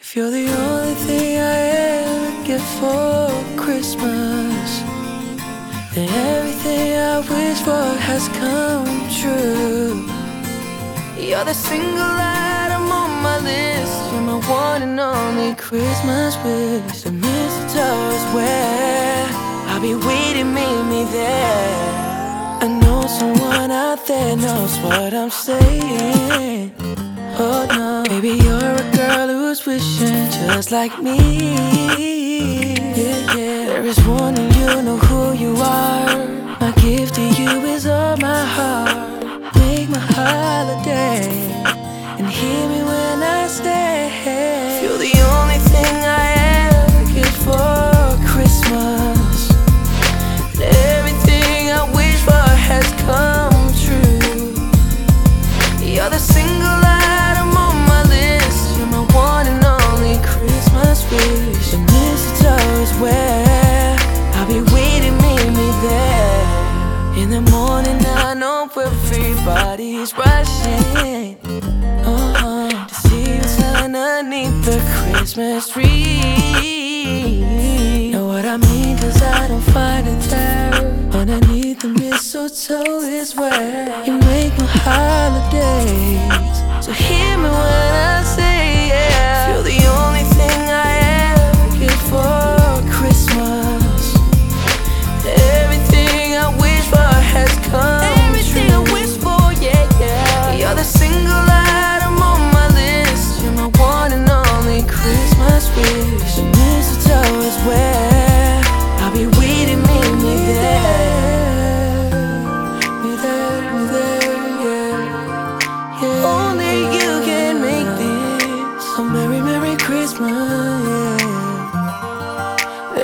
If you're the only thing I ever get for Christmas, then everything I wish for has come true. You're the single item on my list. You're my one and only Christmas wish. The mistletoe is where I'll be waiting, meet me there. I know someone out there knows what I'm saying. Oh no, baby, you're a girl who's wishing just like me. Yeah, yeah. There is one and you know who you are. My gift to you is all my heart. Make my holiday and hear everybody's rushing uh-huh, to see what's underneath the Christmas tree. Know what I mean? Cause I don't find it there. Underneath the mistletoe is where you make my holidays. So hear me when I say,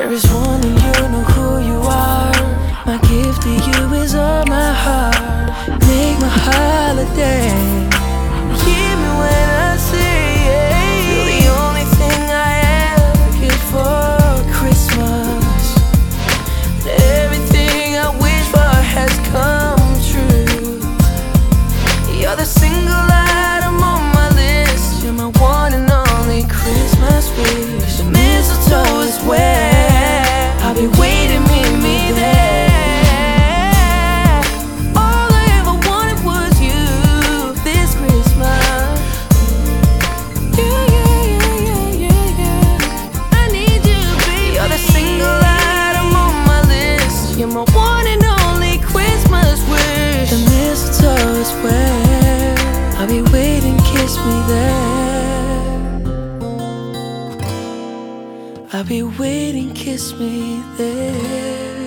There is one you know who you are. My gift to you is all my heart. Make my holiday. I'll be waiting, kiss me there.